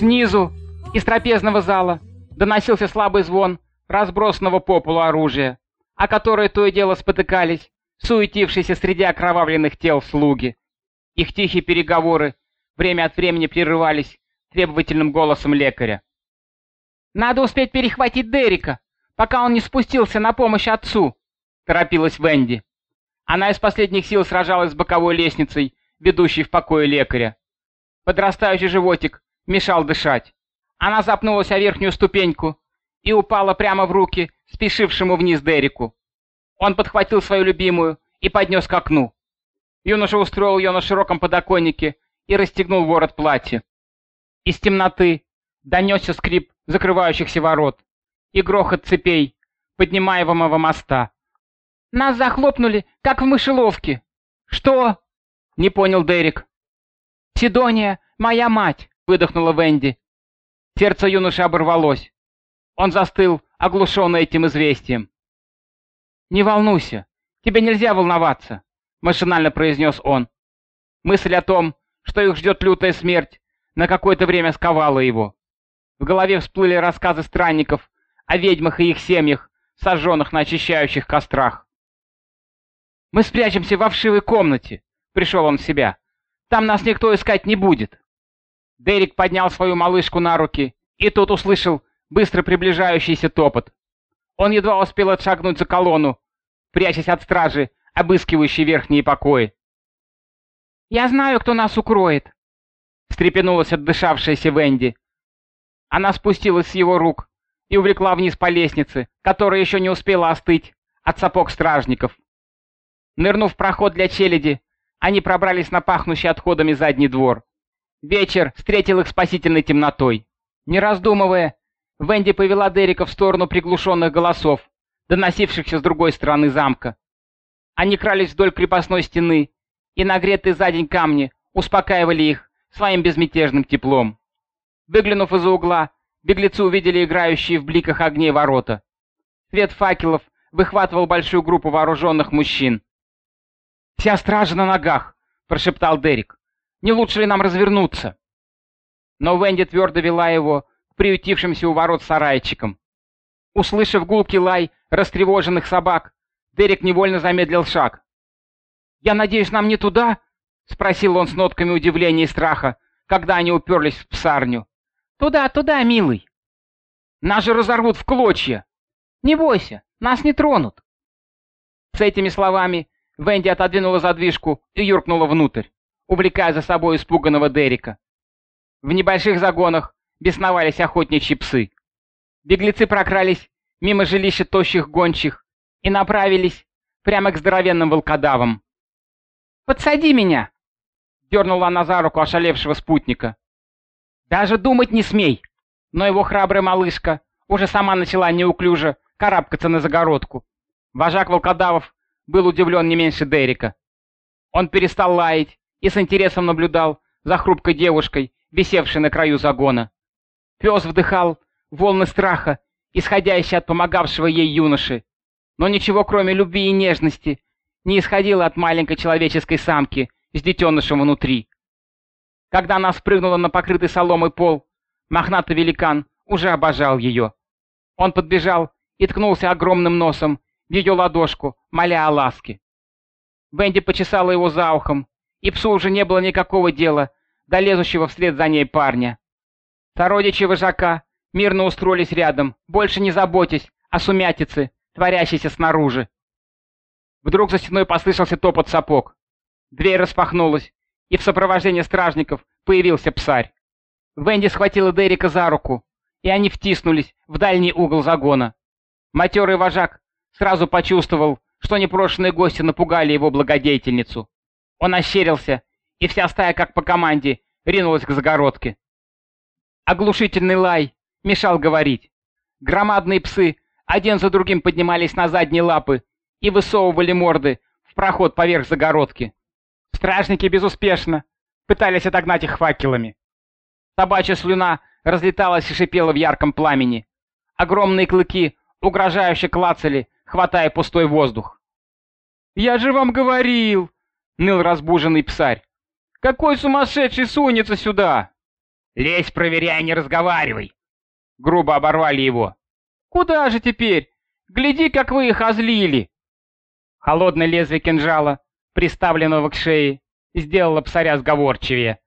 Снизу, из трапезного зала, доносился слабый звон разбросанного по полу оружия, о которое то и дело спотыкались, суетившиеся среди окровавленных тел слуги. Их тихие переговоры время от времени прерывались требовательным голосом лекаря. «Надо успеть перехватить Дерека, пока он не спустился на помощь отцу», — торопилась Венди. Она из последних сил сражалась с боковой лестницей, ведущей в покое лекаря. Подрастающий животик мешал дышать. Она запнулась о верхнюю ступеньку и упала прямо в руки спешившему вниз Дереку. Он подхватил свою любимую и поднес к окну. Юноша устроил ее на широком подоконнике и расстегнул ворот платья. Из темноты донесся скрип закрывающихся ворот и грохот цепей поднимаемого моста. «Нас захлопнули, как в мышеловке!» «Что?» — не понял Дерек. «Сидония, моя мать!» — выдохнула Венди. Сердце юноши оборвалось. Он застыл, оглушенный этим известием. «Не волнуйся, тебе нельзя волноваться», — машинально произнес он. Мысль о том, что их ждет лютая смерть, на какое-то время сковала его. В голове всплыли рассказы странников о ведьмах и их семьях, сожженных на очищающих кострах. «Мы спрячемся во вшивой комнате», — пришел он в себя. «Там нас никто искать не будет». Дерек поднял свою малышку на руки и тут услышал быстро приближающийся топот. Он едва успел отшагнуть за колонну, прячась от стражи, обыскивающей верхние покои. «Я знаю, кто нас укроет», — встрепенулась отдышавшаяся Венди. Она спустилась с его рук и увлекла вниз по лестнице, которая еще не успела остыть от сапог стражников. Нырнув в проход для челяди, они пробрались на пахнущий отходами задний двор. Вечер встретил их спасительной темнотой. Не раздумывая, Венди повела Дерека в сторону приглушенных голосов, доносившихся с другой стороны замка. Они крались вдоль крепостной стены, и нагретые за день камни успокаивали их своим безмятежным теплом. Выглянув из-за угла, беглецы увидели играющие в бликах огней ворота. Свет факелов выхватывал большую группу вооруженных мужчин. «Вся стража на ногах!» — прошептал Дерек. Не лучше ли нам развернуться?» Но Венди твердо вела его к приютившимся у ворот сарайчикам. Услышав гулкий лай растревоженных собак, Дерек невольно замедлил шаг. «Я надеюсь, нам не туда?» — спросил он с нотками удивления и страха, когда они уперлись в псарню. «Туда, туда, милый!» «Нас же разорвут в клочья!» «Не бойся, нас не тронут!» С этими словами Венди отодвинула задвижку и юркнула внутрь увлекая за собой испуганного Дерека. В небольших загонах бесновались охотничьи псы. Беглецы прокрались мимо жилища тощих гончих и направились прямо к здоровенным волкодавам. «Подсади меня!» — дернула она за руку ошалевшего спутника. «Даже думать не смей!» Но его храбрая малышка уже сама начала неуклюже карабкаться на загородку. Вожак волкодавов был удивлен не меньше Дерека. Он перестал лаять и с интересом наблюдал за хрупкой девушкой, висевшей на краю загона. Пес вдыхал волны страха, исходящие от помогавшего ей юноши, но ничего кроме любви и нежности не исходило от маленькой человеческой самки с детенышем внутри. Когда она спрыгнула на покрытый соломой пол, мохнатый великан уже обожал ее. Он подбежал и ткнулся огромным носом в ее ладошку, моля о ласке. Венди почесала его за ухом и псу уже не было никакого дела до лезущего вслед за ней парня. Сородичи вожака мирно устроились рядом, больше не заботясь о сумятице, творящейся снаружи. Вдруг за стеной послышался топот сапог. Дверь распахнулась, и в сопровождении стражников появился псарь. Венди схватила Дерека за руку, и они втиснулись в дальний угол загона. Матерый вожак сразу почувствовал, что непрошенные гости напугали его благодетельницу. Он ощерился, и вся стая, как по команде, ринулась к загородке. Оглушительный лай мешал говорить. Громадные псы один за другим поднимались на задние лапы и высовывали морды в проход поверх загородки. Стражники безуспешно пытались отогнать их факелами. Собачья слюна разлеталась и шипела в ярком пламени. Огромные клыки угрожающе клацали, хватая пустой воздух. «Я же вам говорил!» Ныл разбуженный псарь. «Какой сумасшедший сунется сюда?» «Лезь, проверяй, не разговаривай!» Грубо оборвали его. «Куда же теперь? Гляди, как вы их озлили!» Холодное лезвие кинжала, приставленного к шее, сделало псаря сговорчивее.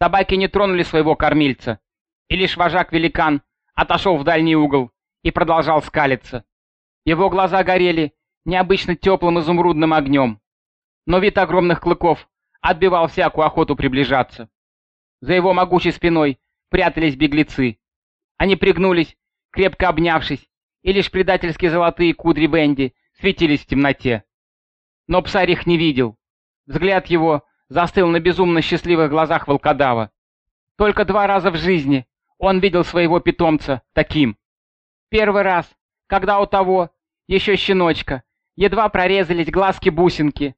Собаки не тронули своего кормильца, и лишь вожак-великан отошел в дальний угол и продолжал скалиться. Его глаза горели необычно теплым изумрудным огнем, но вид огромных клыков отбивал всякую охоту приближаться. За его могучей спиной прятались беглецы. Они пригнулись, крепко обнявшись, и лишь предательские золотые кудри Бенди светились в темноте. Но псарь их не видел. Взгляд его застыл на безумно счастливых глазах волкодава. Только два раза в жизни он видел своего питомца таким. Первый раз, когда у того, еще щеночка, едва прорезались глазки-бусинки,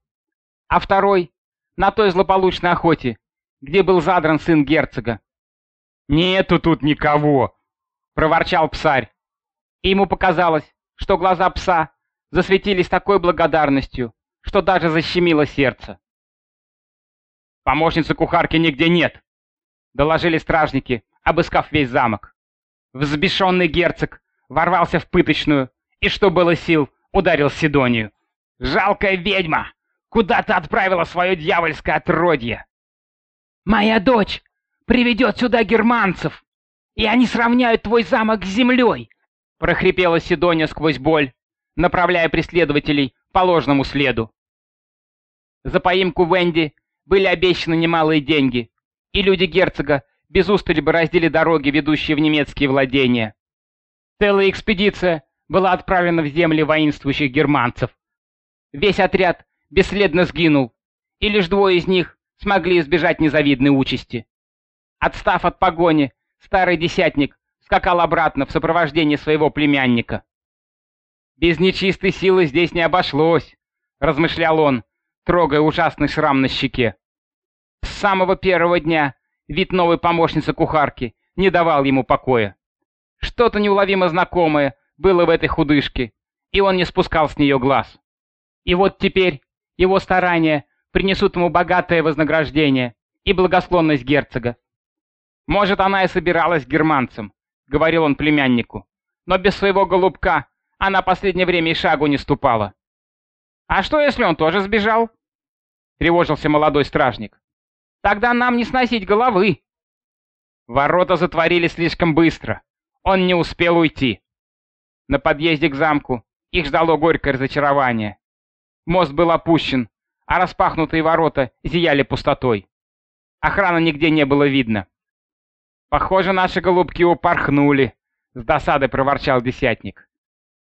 а второй — на той злополучной охоте, где был задран сын герцога. «Нету тут никого!» — проворчал псарь. И ему показалось, что глаза пса засветились такой благодарностью, что даже защемило сердце. «Помощницы кухарки нигде нет!» — доложили стражники, обыскав весь замок. Взбешенный герцог ворвался в пыточную и, что было сил, ударил Сидонию. «Жалкая ведьма! Куда ты отправила свое дьявольское отродье?» «Моя дочь приведет сюда германцев, и они сравняют твой замок с землей!» прохрипела Сидония сквозь боль, направляя преследователей по ложному следу. За поимку Венди были обещаны немалые деньги, и люди герцога без устали бороздили дороги, ведущие в немецкие владения. Целая экспедиция была отправлена в земли воинствующих германцев. Весь отряд бесследно сгинул, и лишь двое из них смогли избежать незавидной участи. Отстав от погони, старый десятник скакал обратно в сопровождении своего племянника. «Без нечистой силы здесь не обошлось», — размышлял он, трогая ужасный шрам на щеке. С самого первого дня Вид новой помощницы кухарки не давал ему покоя. Что-то неуловимо знакомое было в этой худышке, и он не спускал с нее глаз. И вот теперь его старания принесут ему богатое вознаграждение и благосклонность герцога. «Может, она и собиралась германцем», — говорил он племяннику, «но без своего голубка она последнее время и шагу не ступала». «А что, если он тоже сбежал?» — тревожился молодой стражник. Тогда нам не сносить головы. Ворота затворили слишком быстро. Он не успел уйти. На подъезде к замку их ждало горькое разочарование. Мост был опущен, а распахнутые ворота зияли пустотой. Охраны нигде не было видно. «Похоже, наши голубки упорхнули», — с досадой проворчал десятник.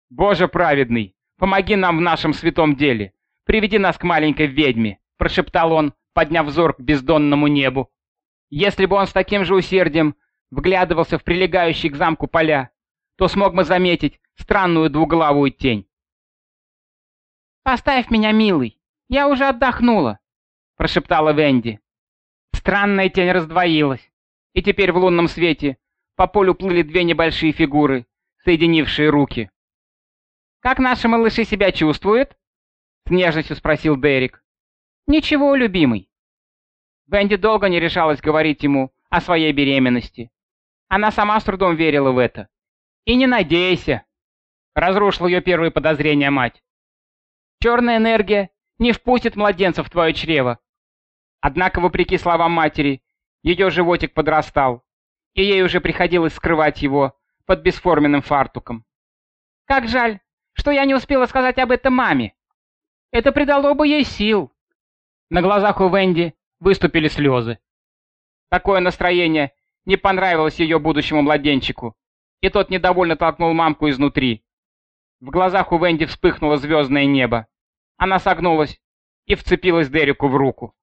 «Боже праведный, помоги нам в нашем святом деле. Приведи нас к маленькой ведьме», — прошептал он, подняв взор к бездонному небу. Если бы он с таким же усердием вглядывался в прилегающие к замку поля, то смог бы заметить странную двуглавую тень. «Поставь меня, милый, я уже отдохнула», — прошептала Венди. Странная тень раздвоилась, и теперь в лунном свете по полю плыли две небольшие фигуры, соединившие руки. «Как наши малыши себя чувствуют?» — с нежностью спросил Дерек. «Ничего, любимый. Бенди долго не решалась говорить ему о своей беременности. Она сама с трудом верила в это. «И не надейся!» — разрушил ее первые подозрения мать. «Черная энергия не впустит младенца в твое чрево». Однако, вопреки словам матери, ее животик подрастал, и ей уже приходилось скрывать его под бесформенным фартуком. «Как жаль, что я не успела сказать об этом маме. Это придало бы ей сил». На глазах у Венди выступили слезы. Такое настроение не понравилось ее будущему младенчику, и тот недовольно толкнул мамку изнутри. В глазах у Венди вспыхнуло звездное небо. Она согнулась и вцепилась Дереку в руку.